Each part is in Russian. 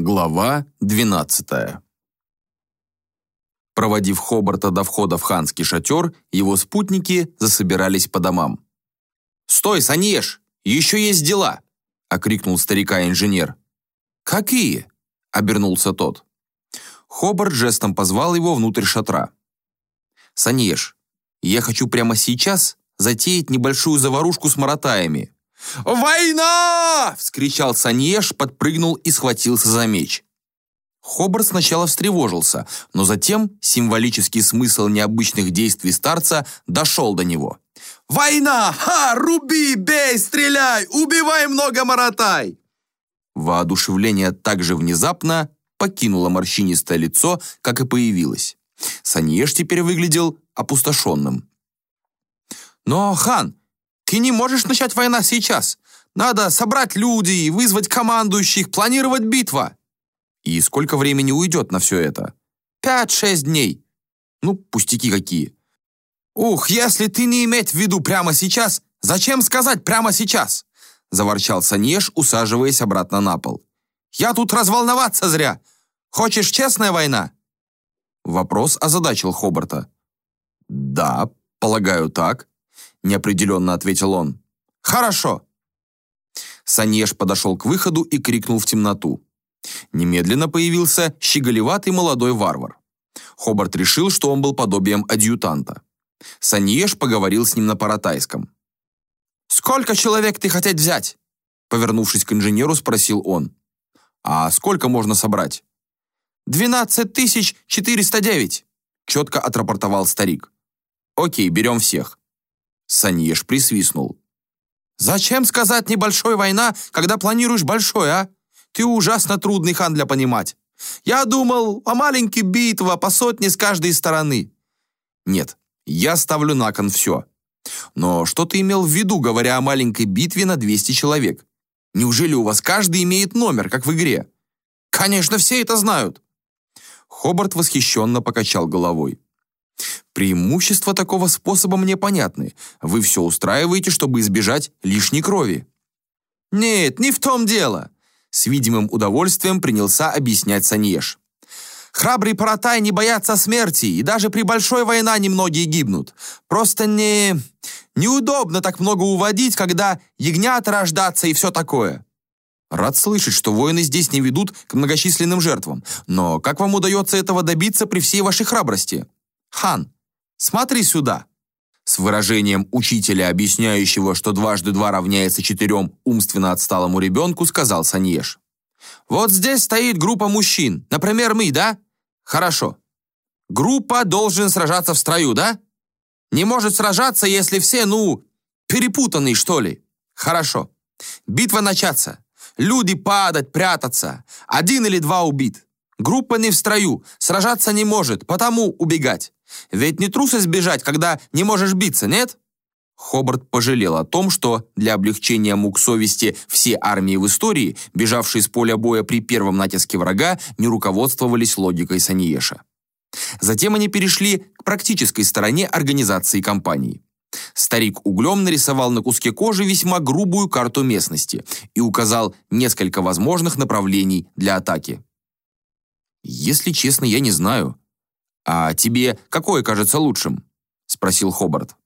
Глава 12 Проводив Хобарта до входа в ханский шатер, его спутники засобирались по домам. «Стой, Санеш! Еще есть дела!» — окрикнул старика-инженер. «Какие?» — обернулся тот. Хобарт жестом позвал его внутрь шатра. «Санеш, я хочу прямо сейчас затеять небольшую заварушку с маратаями. «Война!» — вскричал Саньеш, подпрыгнул и схватился за меч. Хобарт сначала встревожился, но затем символический смысл необычных действий старца дошел до него. «Война! Ха! Руби, бей, стреляй! Убивай много маратай!» Воодушевление так же внезапно покинуло морщинистое лицо, как и появилось. Саньеш теперь выглядел опустошенным. «Но, хан, ты не можешь начать война сейчас. Надо собрать людей, вызвать командующих, планировать битва. И сколько времени уйдет на все это? Пять-шесть дней. Ну, пустяки какие. Ух, если ты не иметь в виду прямо сейчас, зачем сказать прямо сейчас? Заворчал Санеш, усаживаясь обратно на пол. Я тут разволноваться зря. Хочешь честная война? Вопрос озадачил Хобарта. Да, полагаю так неопределенно ответил он. «Хорошо». Санеш подошел к выходу и крикнул в темноту. Немедленно появился щеголеватый молодой варвар. Хобарт решил, что он был подобием адъютанта. Саньеш поговорил с ним на паратайском. «Сколько человек ты хотеть взять?» Повернувшись к инженеру, спросил он. «А сколько можно собрать?» «Двенадцать тысяч четыреста девять», четко отрапортовал старик. «Окей, берем всех. Саньеш присвистнул. «Зачем сказать небольшой война, когда планируешь большой, а? Ты ужасно трудный хан для понимать. Я думал о маленькой битве по сотне с каждой стороны». «Нет, я ставлю на кон все. Но что ты имел в виду, говоря о маленькой битве на 200 человек? Неужели у вас каждый имеет номер, как в игре?» «Конечно, все это знают». Хобарт восхищенно покачал головой. Преимущества такого способа мне понятны. Вы все устраиваете, чтобы избежать лишней крови. Нет, не в том дело. С видимым удовольствием принялся объяснять Саньеш. Храбрые паратай не боятся смерти, и даже при большой войне немногие гибнут. Просто не... неудобно так много уводить, когда ягнят рождаться и все такое. Рад слышать, что воины здесь не ведут к многочисленным жертвам. Но как вам удается этого добиться при всей вашей храбрости? Хан, Смотри сюда!» С выражением учителя, объясняющего, что дважды два равняется четырем умственно отсталому ребенку, сказал Саньеш. «Вот здесь стоит группа мужчин, например, мы, да? Хорошо. Группа должен сражаться в строю, да? Не может сражаться, если все, ну, перепутанные, что ли? Хорошо. Битва начаться. Люди падать, прятаться. Один или два убит. Группа не в строю, сражаться не может, потому убегать. Ведь не трусость бежать, когда не можешь биться, нет? Хобарт пожалел о том, что для облегчения мук совести все армии в истории, бежавшие с поля боя при первом натиске врага, не руководствовались логикой Саниеша. Затем они перешли к практической стороне организации кампании. Старик углем нарисовал на куске кожи весьма грубую карту местности и указал несколько возможных направлений для атаки. «Если честно, я не знаю», «А тебе какое кажется лучшим?» — спросил Хобарт.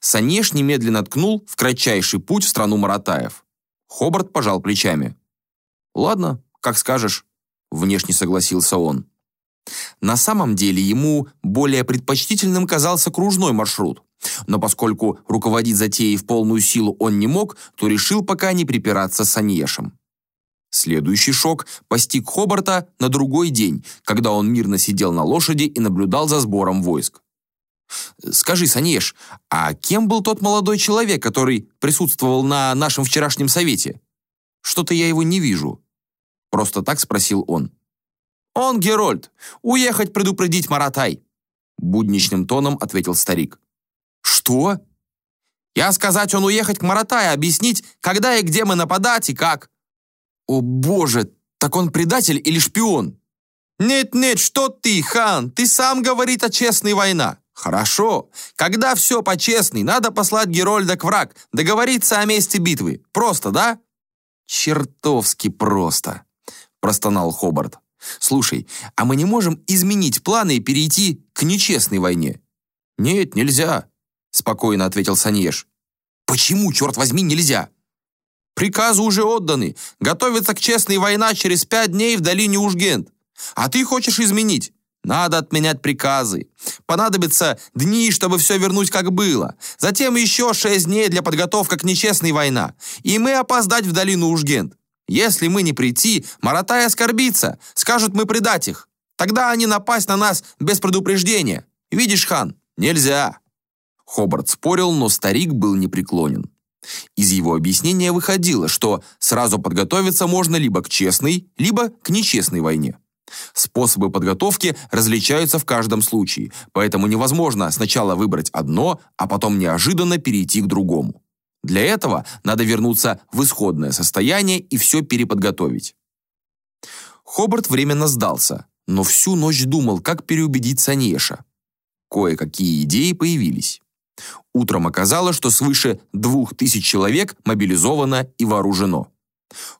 Санеш немедленно ткнул в кратчайший путь в страну Маратаев. Хобарт пожал плечами. «Ладно, как скажешь», — внешне согласился он. На самом деле ему более предпочтительным казался кружной маршрут, но поскольку руководить затеей в полную силу он не мог, то решил пока не припираться с Аньешем. Следующий шок постиг Хобарта на другой день, когда он мирно сидел на лошади и наблюдал за сбором войск. «Скажи, Санеш, а кем был тот молодой человек, который присутствовал на нашем вчерашнем совете? Что-то я его не вижу». Просто так спросил он. «Он Герольд. Уехать предупредить Маратай», будничным тоном ответил старик. «Что?» «Я сказать, он уехать к Маратай, объяснить, когда и где мы нападать и как». «О боже, так он предатель или шпион?» «Нет-нет, что ты, хан, ты сам говорит о честной война». «Хорошо. Когда все по-честной, надо послать Герольда к враг, договориться о месте битвы. Просто, да?» «Чертовски просто», – простонал Хобарт. «Слушай, а мы не можем изменить планы и перейти к нечестной войне?» «Нет, нельзя», – спокойно ответил Саньеш. «Почему, черт возьми, нельзя?» «Приказы уже отданы. Готовится к честной войне через пять дней в долине Ужгент. А ты хочешь изменить? Надо отменять приказы. Понадобится дни, чтобы все вернуть как было. Затем еще шесть дней для подготовки к нечестной войне. И мы опоздать в долину Ужгент. Если мы не прийти, Маратай оскорбится. Скажут, мы предать их. Тогда они напасть на нас без предупреждения. Видишь, хан, нельзя». Хобарт спорил, но старик был непреклонен. Из его объяснения выходило, что сразу подготовиться можно либо к честной, либо к нечестной войне. Способы подготовки различаются в каждом случае, поэтому невозможно сначала выбрать одно, а потом неожиданно перейти к другому. Для этого надо вернуться в исходное состояние и все переподготовить. Хобарт временно сдался, но всю ночь думал, как переубедить Санеша. Кое-какие идеи появились. Утром оказалось, что свыше двух тысяч человек мобилизовано и вооружено.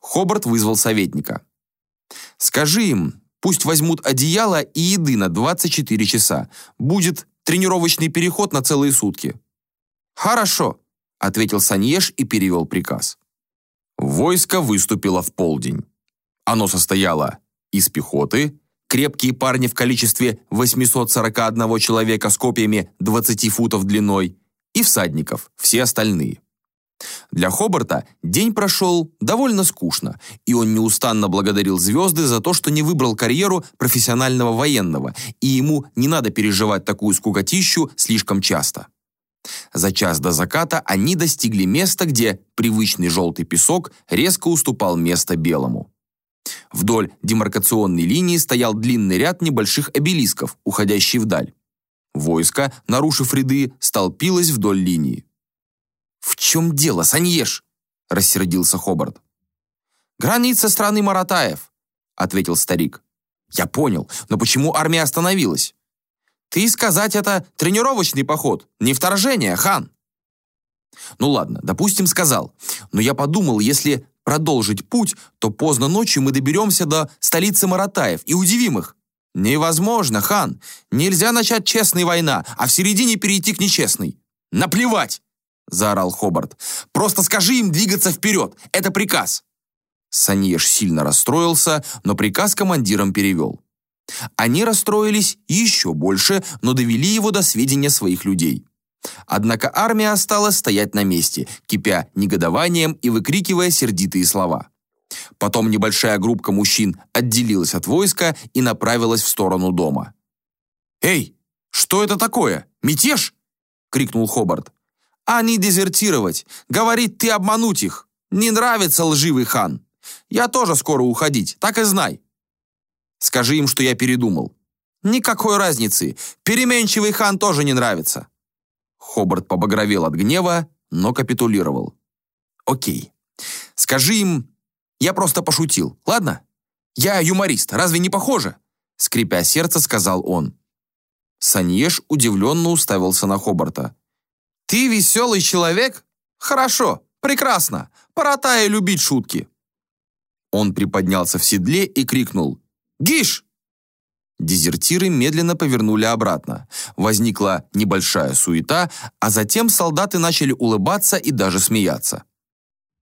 Хобарт вызвал советника. «Скажи им, Пусть возьмут одеяло и еды на 24 часа. Будет тренировочный переход на целые сутки». «Хорошо», — ответил Саньеш и перевел приказ. Войско выступило в полдень. Оно состояло из пехоты, крепкие парни в количестве 841 человека с копьями 20 футов длиной, и всадников, все остальные. Для Хобарта день прошел довольно скучно, и он неустанно благодарил звезды за то, что не выбрал карьеру профессионального военного, и ему не надо переживать такую скукотищу слишком часто. За час до заката они достигли места, где привычный желтый песок резко уступал место белому. Вдоль демаркационной линии стоял длинный ряд небольших обелисков, уходящий вдаль. Войско, нарушив ряды, столпилось вдоль линии. «В чем дело, Саньеш?» – рассердился Хобарт. «Граница страны Маратаев», – ответил старик. «Я понял, но почему армия остановилась?» «Ты сказать это тренировочный поход, не вторжение, хан!» «Ну ладно, допустим, сказал. Но я подумал, если продолжить путь, то поздно ночью мы доберемся до столицы Маратаев и удивим их. Невозможно, хан. Нельзя начать честной война, а в середине перейти к нечестной. Наплевать! — заорал Хобарт. «Просто скажи им двигаться вперед! Это приказ!» Саньеш сильно расстроился, но приказ командирам перевел. Они расстроились еще больше, но довели его до сведения своих людей. Однако армия осталась стоять на месте, кипя негодованием и выкрикивая сердитые слова. Потом небольшая группка мужчин отделилась от войска и направилась в сторону дома. «Эй, что это такое? Мятеж?» — крикнул Хобарт. Они дезертировать. Говорит, ты обмануть их. Не нравится лживый хан. Я тоже скоро уходить, так и знай. Скажи им, что я передумал. Никакой разницы. Переменчивый хан тоже не нравится. Хобарт побагровел от гнева, но капитулировал. Окей. Скажи им, я просто пошутил, ладно? Я юморист, разве не похоже? Скрипя сердце, сказал он. Саньеш удивленно уставился на Хобарта. «Ты веселый человек? Хорошо, прекрасно. Пора Тае любить шутки». Он приподнялся в седле и крикнул «Гиш!». Дезертиры медленно повернули обратно. Возникла небольшая суета, а затем солдаты начали улыбаться и даже смеяться.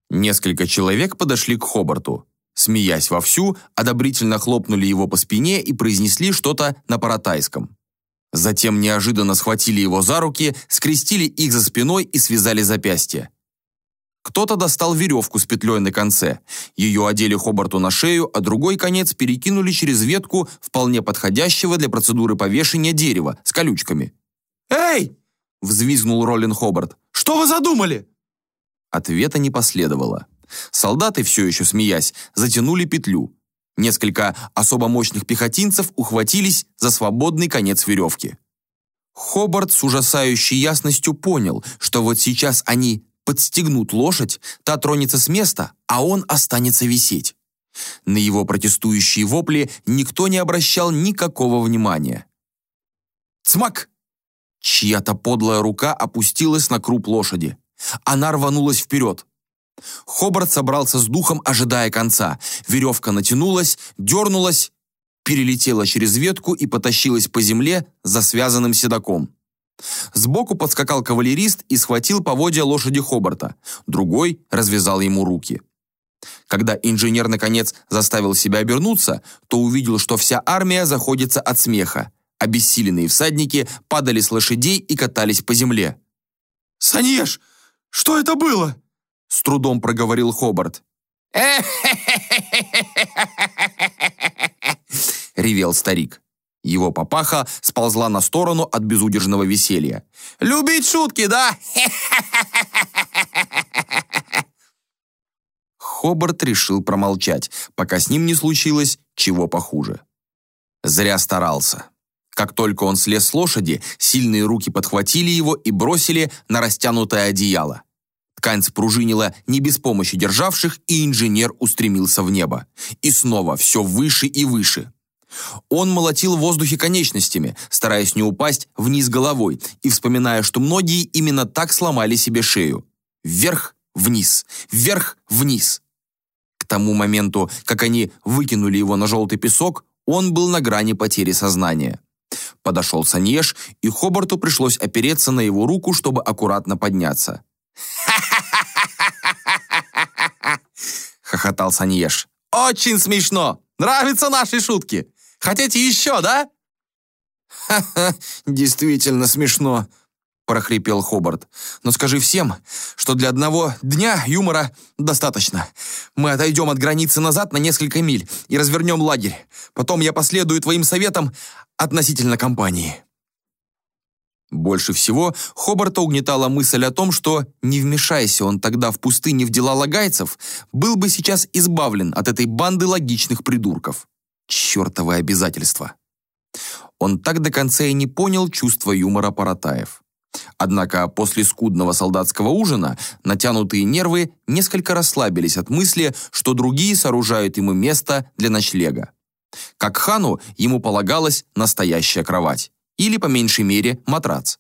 Несколько человек подошли к Хобарту. Смеясь вовсю, одобрительно хлопнули его по спине и произнесли что-то на паратайском. Затем неожиданно схватили его за руки, скрестили их за спиной и связали запястья. Кто-то достал веревку с петлей на конце. Ее одели Хобарту на шею, а другой конец перекинули через ветку вполне подходящего для процедуры повешения дерева с колючками. «Эй!» – взвизгнул Роллин Хобарт. «Что вы задумали?» Ответа не последовало. Солдаты, все еще смеясь, затянули петлю. Несколько особо мощных пехотинцев ухватились за свободный конец веревки. Хобарт с ужасающей ясностью понял, что вот сейчас они подстегнут лошадь, та тронется с места, а он останется висеть. На его протестующие вопли никто не обращал никакого внимания. «Цмак!» Чья-то подлая рука опустилась на круп лошади. Она рванулась вперед. Хобарт собрался с духом, ожидая конца. Веревка натянулась, дернулась, перелетела через ветку и потащилась по земле за связанным седаком. Сбоку подскакал кавалерист и схватил поводья лошади Хобарта. Другой развязал ему руки. Когда инженер, наконец, заставил себя обернуться, то увидел, что вся армия заходится от смеха. Обессиленные всадники падали с лошадей и катались по земле. «Саньеш, что это было?» С трудом проговорил Хобарт. Ревел старик. Его папаха сползла на сторону от безудержного веселья. «Любить шутки, да?» Хобарт решил промолчать, пока с ним не случилось чего похуже. Зря старался. Как только он слез с лошади, сильные руки подхватили его и бросили на растянутое одеяло. Ткань спружинила не без помощи державших, и инженер устремился в небо. И снова все выше и выше. Он молотил в воздухе конечностями, стараясь не упасть вниз головой и вспоминая, что многие именно так сломали себе шею. Вверх, вниз, вверх, вниз. К тому моменту, как они выкинули его на желтый песок, он был на грани потери сознания. Подошел Саньеш, и Хобарту пришлось опереться на его руку, чтобы аккуратно подняться. хохотал Саньеш. «Очень смешно! Нравятся наши шутки! Хотите еще, да?» «Ха-ха, действительно смешно», — прохрипел Хобарт. «Но скажи всем, что для одного дня юмора достаточно. Мы отойдем от границы назад на несколько миль и развернем лагерь. Потом я последую твоим советам относительно компании». Больше всего Хобарта угнетала мысль о том, что, не вмешайся он тогда в пустыне в дела лагайцев, был бы сейчас избавлен от этой банды логичных придурков. Чертовы обязательства. Он так до конца и не понял чувства юмора Паратаев. Однако после скудного солдатского ужина натянутые нервы несколько расслабились от мысли, что другие сооружают ему место для ночлега. Как хану ему полагалась настоящая кровать или, по меньшей мере, матрац.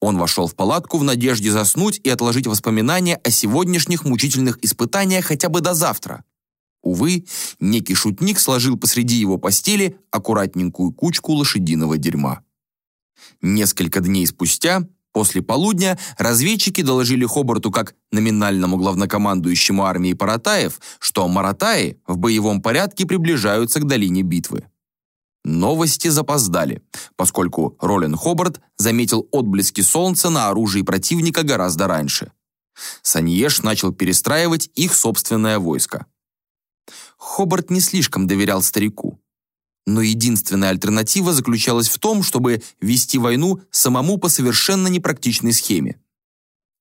Он вошел в палатку в надежде заснуть и отложить воспоминания о сегодняшних мучительных испытаниях хотя бы до завтра. Увы, некий шутник сложил посреди его постели аккуратненькую кучку лошадиного дерьма. Несколько дней спустя, после полудня, разведчики доложили Хобарту как номинальному главнокомандующему армии Паратаев, что Маратаи в боевом порядке приближаются к долине битвы. Новости запоздали, поскольку Ролин Хобарт заметил отблески солнца на оружии противника гораздо раньше. Саньеш начал перестраивать их собственное войско. Хобарт не слишком доверял старику. Но единственная альтернатива заключалась в том, чтобы вести войну самому по совершенно непрактичной схеме.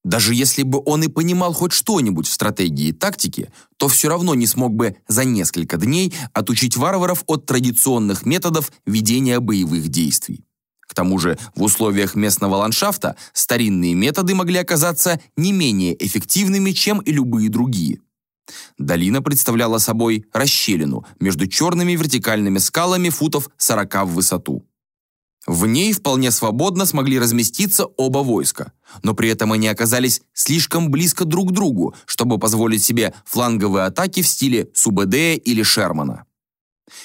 Даже если бы он и понимал хоть что-нибудь в стратегии и тактике, то все равно не смог бы за несколько дней отучить варваров от традиционных методов ведения боевых действий. К тому же в условиях местного ландшафта старинные методы могли оказаться не менее эффективными, чем и любые другие. Долина представляла собой расщелину между черными вертикальными скалами футов 40 в высоту. В ней вполне свободно смогли разместиться оба войска, но при этом они оказались слишком близко друг к другу, чтобы позволить себе фланговые атаки в стиле Субэдея или Шермана.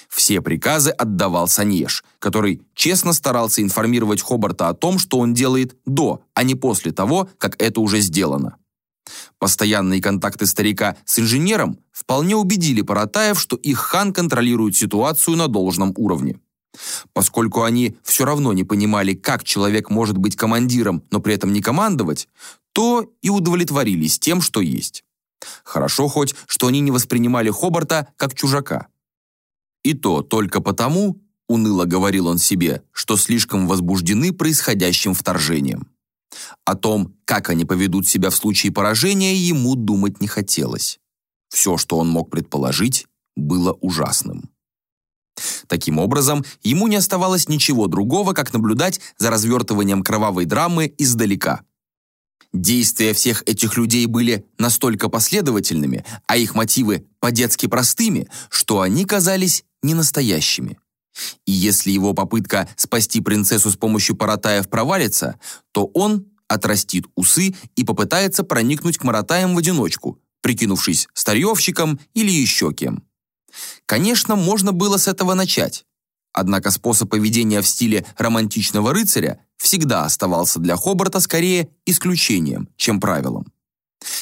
Все приказы отдавал Саньеш, который честно старался информировать Хобарта о том, что он делает до, а не после того, как это уже сделано. Постоянные контакты старика с инженером вполне убедили Паратаев, что их хан контролирует ситуацию на должном уровне. Поскольку они все равно не понимали, как человек может быть командиром, но при этом не командовать, то и удовлетворились тем, что есть. Хорошо хоть, что они не воспринимали Хобарта как чужака. И то только потому, уныло говорил он себе, что слишком возбуждены происходящим вторжением. О том, как они поведут себя в случае поражения, ему думать не хотелось. Все, что он мог предположить, было ужасным. Таким образом, ему не оставалось ничего другого, как наблюдать за развертыванием кровавой драмы издалека. Действия всех этих людей были настолько последовательными, а их мотивы по-детски простыми, что они казались ненастоящими. И если его попытка спасти принцессу с помощью Паратаев провалится, то он отрастит усы и попытается проникнуть к Маратаям в одиночку, прикинувшись старьевщиком или еще кем. Конечно, можно было с этого начать. Однако способ поведения в стиле романтичного рыцаря всегда оставался для Хобарта скорее исключением, чем правилом.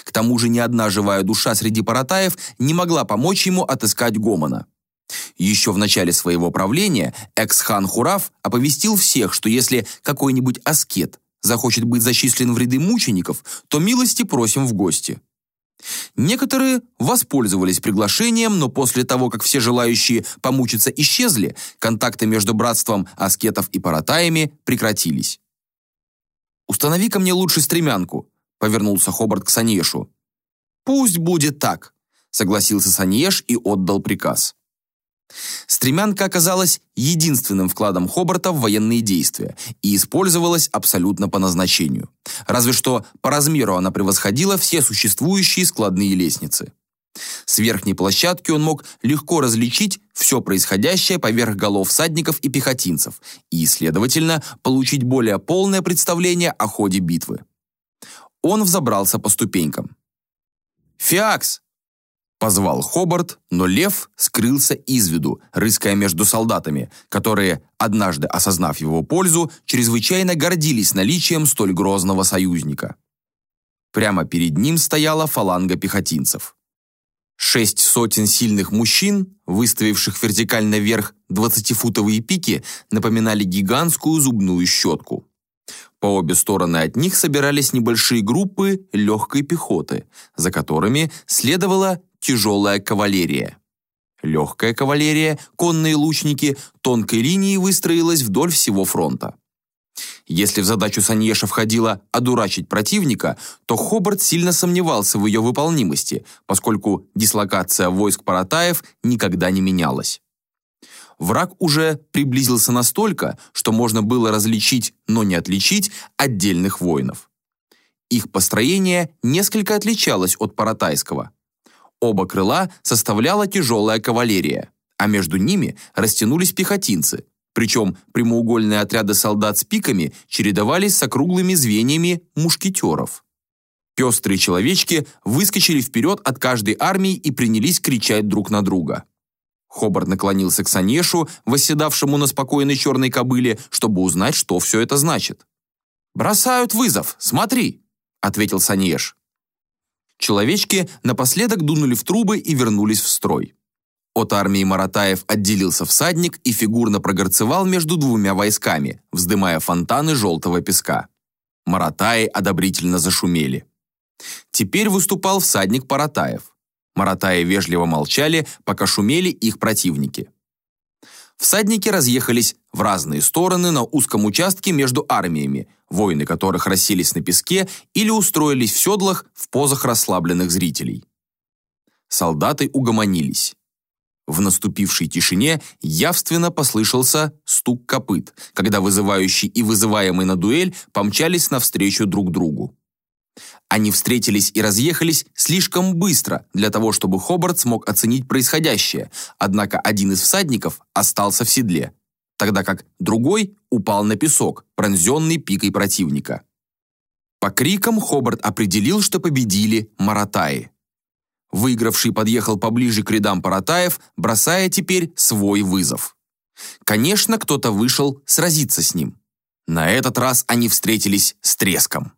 К тому же ни одна живая душа среди паратаев не могла помочь ему отыскать Гомона. Еще в начале своего правления экс-хан Хурав оповестил всех, что если какой-нибудь аскет захочет быть зачислен в ряды мучеников, то милости просим в гости. Некоторые воспользовались приглашением, но после того, как все желающие помучиться исчезли, контакты между братством аскетов и паратаями прекратились. «Установи ко мне лучше стремянку», — повернулся Хобарт к Саньешу. «Пусть будет так», — согласился Саньеш и отдал приказ. Стремянка оказалась единственным вкладом Хобарта в военные действия и использовалась абсолютно по назначению. Разве что по размеру она превосходила все существующие складные лестницы. С верхней площадки он мог легко различить все происходящее поверх голов всадников и пехотинцев и, следовательно, получить более полное представление о ходе битвы. Он взобрался по ступенькам. «Фиакс!» Позвал Хобарт, но лев скрылся из виду, рыская между солдатами, которые, однажды осознав его пользу, чрезвычайно гордились наличием столь грозного союзника. Прямо перед ним стояла фаланга пехотинцев. Шесть сотен сильных мужчин, выставивших вертикально вверх двадцатифутовые пики, напоминали гигантскую зубную щетку. По обе стороны от них собирались небольшие группы легкой пехоты, за которыми следовала тяжелая кавалерия. Легкая кавалерия, конные лучники, тонкой линией выстроилась вдоль всего фронта. Если в задачу Саньеша входило одурачить противника, то Хобарт сильно сомневался в ее выполнимости, поскольку дислокация войск Паратаев никогда не менялась. Враг уже приблизился настолько, что можно было различить, но не отличить отдельных воинов. Их построение несколько отличалось от паратайского. Оба крыла составляла тяжелая кавалерия, а между ними растянулись пехотинцы, причем прямоугольные отряды солдат с пиками чередовались с округлыми звеньями мушкетеров. Пестрые человечки выскочили вперед от каждой армии и принялись кричать друг на друга. Хобарт наклонился к Санешу, восседавшему на спокойной черной кобыле, чтобы узнать, что все это значит. «Бросают вызов, смотри!» — ответил Санеш. Человечки напоследок дунули в трубы и вернулись в строй. От армии Маратаев отделился всадник и фигурно прогорцевал между двумя войсками, вздымая фонтаны желтого песка. Маратаи одобрительно зашумели. Теперь выступал всадник Паратаев. Маратаи вежливо молчали, пока шумели их противники. Всадники разъехались в разные стороны на узком участке между армиями, воины которых расселись на песке или устроились в седлах в позах расслабленных зрителей. Солдаты угомонились. В наступившей тишине явственно послышался стук копыт, когда вызывающий и вызываемый на дуэль помчались навстречу друг другу. Они встретились и разъехались слишком быстро для того, чтобы Хобарт смог оценить происходящее, однако один из всадников остался в седле, тогда как другой упал на песок, пронзенный пикой противника. По крикам Хобарт определил, что победили Маратаи. Выигравший подъехал поближе к рядам Паратаев, бросая теперь свой вызов. Конечно, кто-то вышел сразиться с ним. На этот раз они встретились с треском.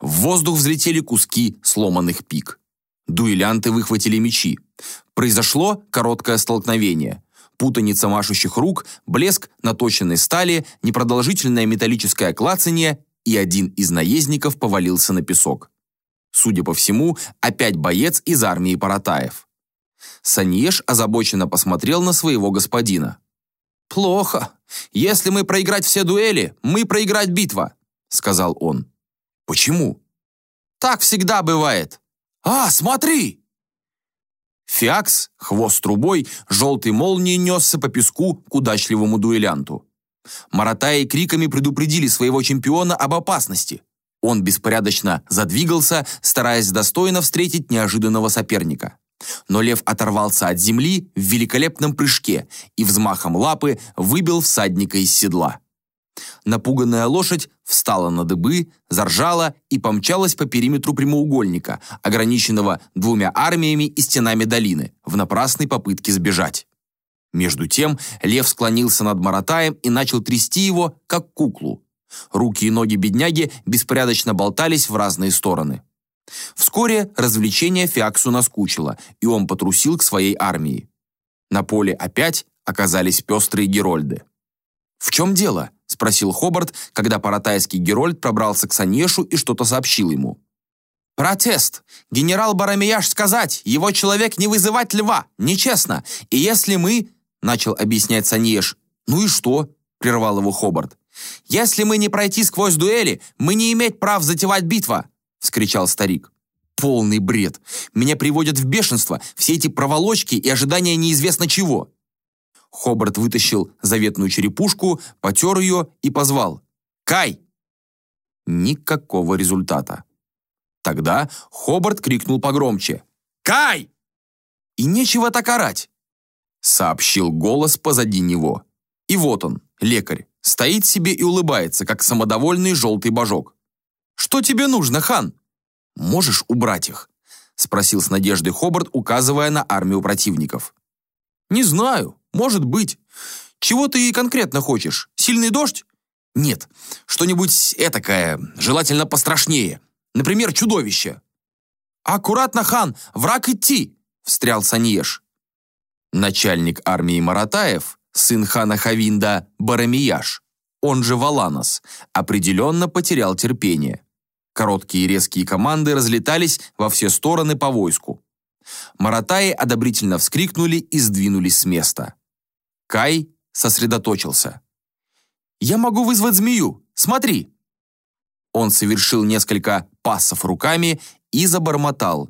В воздух взлетели куски сломанных пик. Дуэлянты выхватили мечи. Произошло короткое столкновение. Путаница машущих рук, блеск наточенной стали, непродолжительное металлическое клацанье, и один из наездников повалился на песок. Судя по всему, опять боец из армии Паратаев. Саньеш озабоченно посмотрел на своего господина. «Плохо. Если мы проиграть все дуэли, мы проиграть битва», — сказал он. Почему? Так всегда бывает. А, смотри! Фиакс, хвост трубой, желтой молнией несся по песку к удачливому дуэлянту. Маратаи криками предупредили своего чемпиона об опасности. Он беспорядочно задвигался, стараясь достойно встретить неожиданного соперника. Но лев оторвался от земли в великолепном прыжке и взмахом лапы выбил всадника из седла. Напуганная лошадь встала на дыбы, заржала и помчалась по периметру прямоугольника, ограниченного двумя армиями и стенами долины, в напрасной попытке сбежать. Между тем лев склонился над Маратаем и начал трясти его, как куклу. Руки и ноги бедняги беспорядочно болтались в разные стороны. Вскоре развлечение Фиаксу наскучило, и он потрусил к своей армии. На поле опять оказались пестрые герольды. «В чем дело?» – спросил Хобарт, когда паратайский герольд пробрался к Санешу и что-то сообщил ему. «Протест! Генерал Барамияш сказать, его человек не вызывать льва, нечестно. И если мы...» – начал объяснять Санеш. «Ну и что?» – прервал его Хобарт. «Если мы не пройти сквозь дуэли, мы не иметь прав затевать битва!» – вскричал старик. «Полный бред! Меня приводят в бешенство все эти проволочки и ожидания неизвестно чего!» Хобарт вытащил заветную черепушку, потер ее и позвал. «Кай!» Никакого результата. Тогда Хобарт крикнул погромче. «Кай!» «И нечего так орать!» Сообщил голос позади него. И вот он, лекарь, стоит себе и улыбается, как самодовольный желтый божок. «Что тебе нужно, хан?» «Можешь убрать их?» Спросил с надеждой Хобарт, указывая на армию противников. «Не знаю. Может быть. Чего ты конкретно хочешь? Сильный дождь? Нет. Что-нибудь этакое, желательно пострашнее. Например, чудовище. Аккуратно, хан, враг идти, встрял Саньеш. Начальник армии Маратаев, сын хана Хавинда Барамияш, он же Валанос, определенно потерял терпение. Короткие резкие команды разлетались во все стороны по войску. Маратаи одобрительно вскрикнули и сдвинулись с места. Кай сосредоточился. «Я могу вызвать змею! Смотри!» Он совершил несколько пассов руками и забормотал.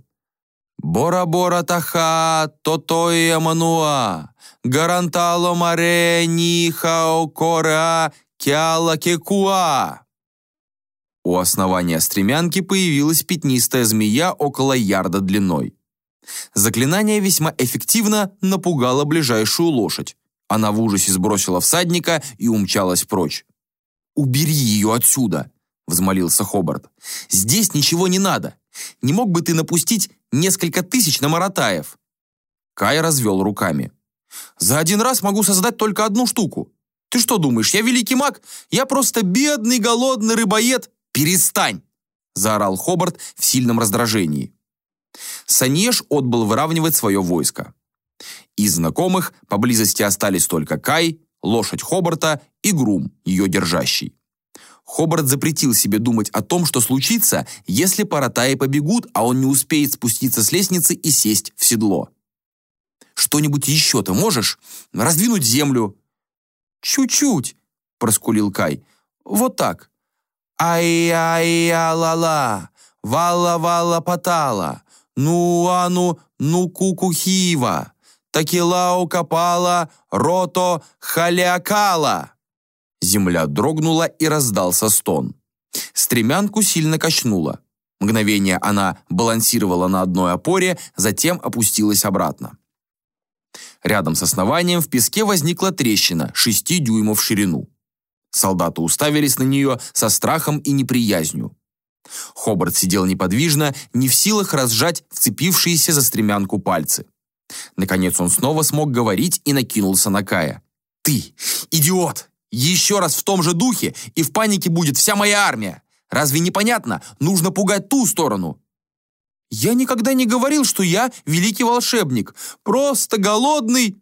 «Бора-бора таха, тотоя мануа, гарантало маре нихао кора кяла кекуа». У основания стремянки появилась пятнистая змея около ярда длиной. Заклинание весьма эффективно напугало ближайшую лошадь. Она в ужасе сбросила всадника и умчалась прочь. «Убери ее отсюда!» — взмолился Хобарт. «Здесь ничего не надо. Не мог бы ты напустить несколько тысяч на Маратаев?» Кай развел руками. «За один раз могу создать только одну штуку. Ты что думаешь, я великий маг? Я просто бедный голодный рыбоед. Перестань!» — заорал Хобарт в сильном раздражении. Санеш отбыл выравнивать свое войско. Из знакомых поблизости остались только Кай, лошадь Хобарта и Грум, ее держащий. Хобарт запретил себе думать о том, что случится, если паратаи побегут, а он не успеет спуститься с лестницы и сесть в седло. «Что-нибудь еще ты можешь? Раздвинуть землю?» «Чуть-чуть», — проскулил Кай. «Вот так». «Ай-ай-я-ла-ла, вала-вала-патала, ну-ану, ну-ку-ку-хива» такилау капала, рото халякала. Земля дрогнула и раздался стон. Стремянку сильно качнуло. Мгновение она балансировала на одной опоре, затем опустилась обратно. Рядом с основанием в песке возникла трещина, шести дюймов в ширину. Солдаты уставились на нее со страхом и неприязнью. Хобарт сидел неподвижно, не в силах разжать вцепившиеся за стремянку пальцы. Наконец он снова смог говорить и накинулся на Кая. «Ты, идиот! Еще раз в том же духе, и в панике будет вся моя армия! Разве непонятно? Нужно пугать ту сторону!» «Я никогда не говорил, что я великий волшебник. Просто голодный...»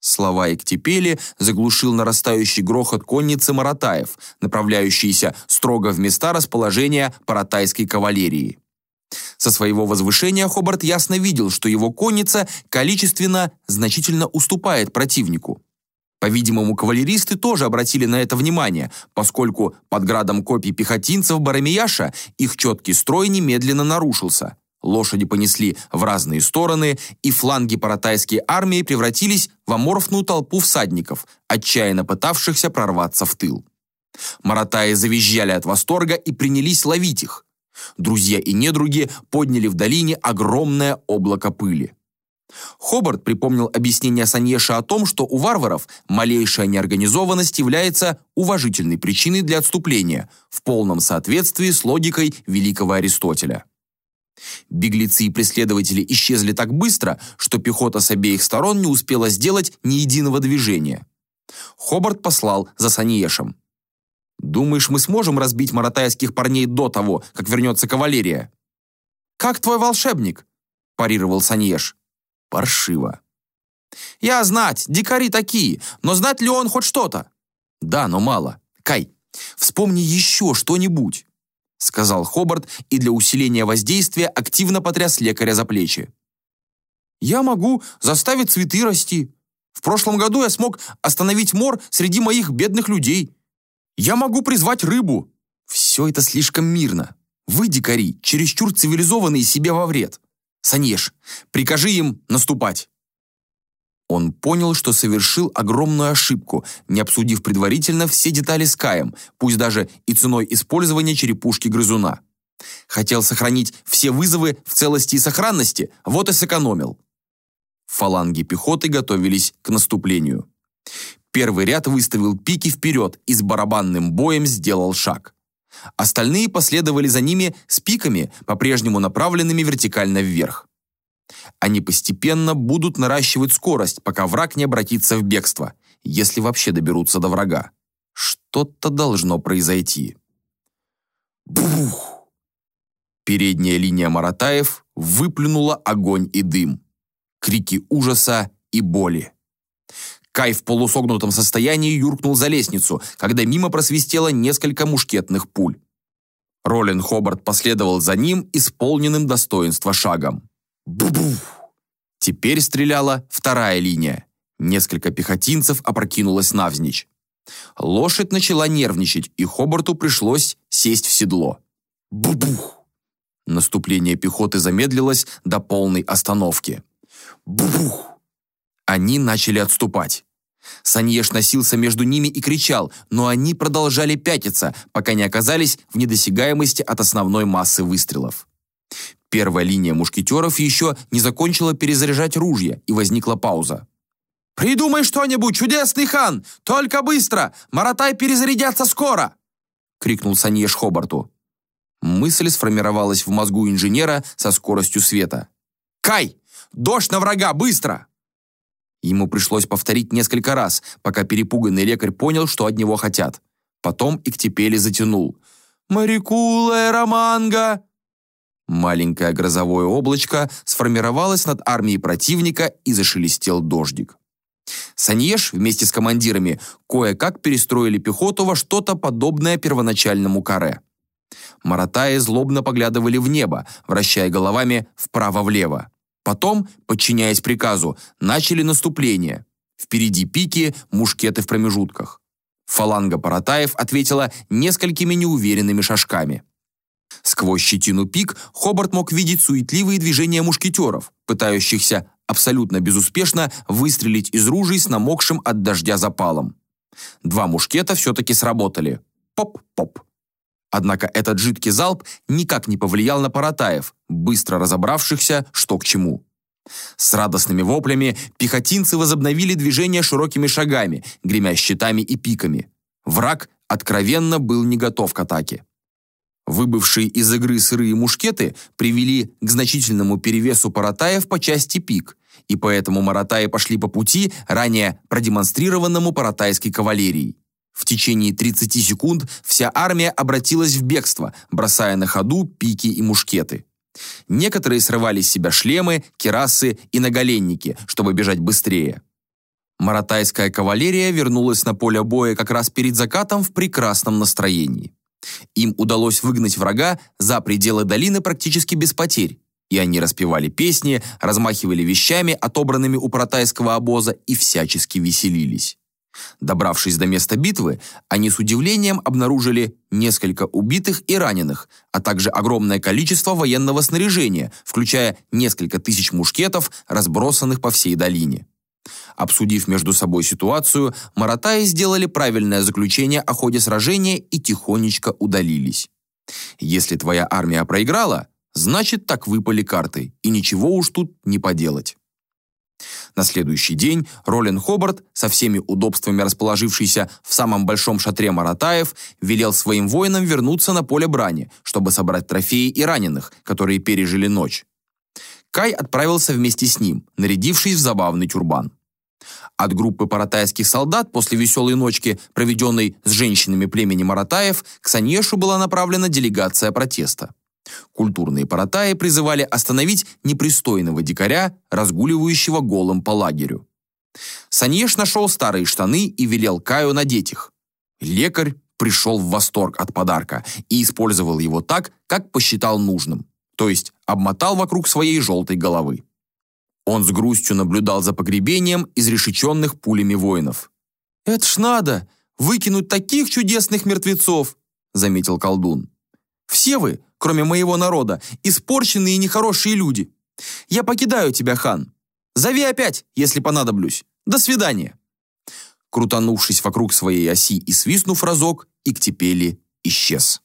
Слова Эктипели заглушил нарастающий грохот конницы Маратаев, направляющиеся строго в места расположения паратайской кавалерии. Со своего возвышения Хобарт ясно видел, что его конница количественно значительно уступает противнику. По-видимому, кавалеристы тоже обратили на это внимание, поскольку под градом копий пехотинцев Барамияша их четкий строй немедленно нарушился. Лошади понесли в разные стороны, и фланги паратайской армии превратились в аморфную толпу всадников, отчаянно пытавшихся прорваться в тыл. Маратаи завизжали от восторга и принялись ловить их. Друзья и недруги подняли в долине огромное облако пыли. Хобарт припомнил объяснение Саньеша о том, что у варваров малейшая неорганизованность является уважительной причиной для отступления, в полном соответствии с логикой великого Аристотеля. Беглецы и преследователи исчезли так быстро, что пехота с обеих сторон не успела сделать ни единого движения. Хобарт послал за Саньешем. «Думаешь, мы сможем разбить маратайских парней до того, как вернется кавалерия?» «Как твой волшебник?» – парировал Саньеш. «Паршиво». «Я знать, дикари такие, но знать ли он хоть что-то?» «Да, но мало. Кай, вспомни еще что-нибудь» сказал Хобарт и для усиления воздействия активно потряс лекаря за плечи. «Я могу заставить цветы расти. В прошлом году я смог остановить мор среди моих бедных людей. Я могу призвать рыбу. Все это слишком мирно. Вы, дикари, чересчур цивилизованные себе во вред. Санеш, прикажи им наступать». Он понял, что совершил огромную ошибку, не обсудив предварительно все детали с Каем, пусть даже и ценой использования черепушки грызуна. Хотел сохранить все вызовы в целости и сохранности, вот и сэкономил. Фаланги пехоты готовились к наступлению. Первый ряд выставил пики вперед и с барабанным боем сделал шаг. Остальные последовали за ними с пиками, по-прежнему направленными вертикально вверх. Они постепенно будут наращивать скорость, пока враг не обратится в бегство, если вообще доберутся до врага. Что-то должно произойти. Бух! Передняя линия Маратаев выплюнула огонь и дым. Крики ужаса и боли. Кай в полусогнутом состоянии юркнул за лестницу, когда мимо просвистело несколько мушкетных пуль. Ролин Хобарт последовал за ним исполненным достоинства шагом. Бу-бу! Теперь стреляла вторая линия. Несколько пехотинцев опрокинулось навзничь. Лошадь начала нервничать, и Хобарту пришлось сесть в седло. Бу-бух! Наступление пехоты замедлилось до полной остановки. Бу-бух! Они начали отступать. Саньеш носился между ними и кричал, но они продолжали пятиться, пока не оказались в недосягаемости от основной массы выстрелов. Первая линия мушкетеров еще не закончила перезаряжать ружья, и возникла пауза. «Придумай что-нибудь, чудесный хан! Только быстро! Маратай перезарядятся скоро!» — крикнул Саньеш Хобарту. Мысль сформировалась в мозгу инженера со скоростью света. «Кай! Дождь на врага! Быстро!» Ему пришлось повторить несколько раз, пока перепуганный лекарь понял, что от него хотят. Потом и к тепели затянул. «Марикула Романга!» Маленькое грозовое облачко сформировалось над армией противника и зашелестел дождик. Саньеш вместе с командирами кое-как перестроили пехоту во что-то подобное первоначальному каре. Маратаи злобно поглядывали в небо, вращая головами вправо-влево. Потом, подчиняясь приказу, начали наступление. Впереди пики, мушкеты в промежутках. Фаланга Паратаев ответила несколькими неуверенными шажками. Сквозь щетину пик Хобарт мог видеть суетливые движения мушкетеров, пытающихся абсолютно безуспешно выстрелить из ружей с намокшим от дождя запалом. Два мушкета все-таки сработали. Поп-поп. Однако этот жидкий залп никак не повлиял на Паратаев, быстро разобравшихся, что к чему. С радостными воплями пехотинцы возобновили движение широкими шагами, гремя щитами и пиками. Враг откровенно был не готов к атаке. Выбывшие из игры сырые мушкеты привели к значительному перевесу паратаев по части пик, и поэтому маратаи пошли по пути, ранее продемонстрированному паратайской кавалерией. В течение 30 секунд вся армия обратилась в бегство, бросая на ходу пики и мушкеты. Некоторые срывали с себя шлемы, керасы и наголенники, чтобы бежать быстрее. Маратайская кавалерия вернулась на поле боя как раз перед закатом в прекрасном настроении. Им удалось выгнать врага за пределы долины практически без потерь, и они распевали песни, размахивали вещами, отобранными у протайского обоза, и всячески веселились. Добравшись до места битвы, они с удивлением обнаружили несколько убитых и раненых, а также огромное количество военного снаряжения, включая несколько тысяч мушкетов, разбросанных по всей долине. Обсудив между собой ситуацию, Маратаи сделали правильное заключение о ходе сражения и тихонечко удалились. Если твоя армия проиграла, значит так выпали карты, и ничего уж тут не поделать. На следующий день Ролин Хобарт, со всеми удобствами расположившийся в самом большом шатре Маратаев, велел своим воинам вернуться на поле брани, чтобы собрать трофеи и раненых, которые пережили ночь. Кай отправился вместе с ним, нарядившись в забавный тюрбан. От группы паратайских солдат после веселой ночки, проведенной с женщинами племени Маратаев, к Саньешу была направлена делегация протеста. Культурные паратаи призывали остановить непристойного дикаря, разгуливающего голым по лагерю. Саньеш нашел старые штаны и велел Каю надеть их. Лекарь пришел в восторг от подарка и использовал его так, как посчитал нужным, то есть обмотал вокруг своей желтой головы. Он с грустью наблюдал за погребением изрешеченных пулями воинов. «Это ж надо! Выкинуть таких чудесных мертвецов!» заметил колдун. «Все вы, кроме моего народа, испорченные и нехорошие люди. Я покидаю тебя, хан. Зови опять, если понадоблюсь. До свидания». Крутанувшись вокруг своей оси и свистнув разок, Иктепели исчез.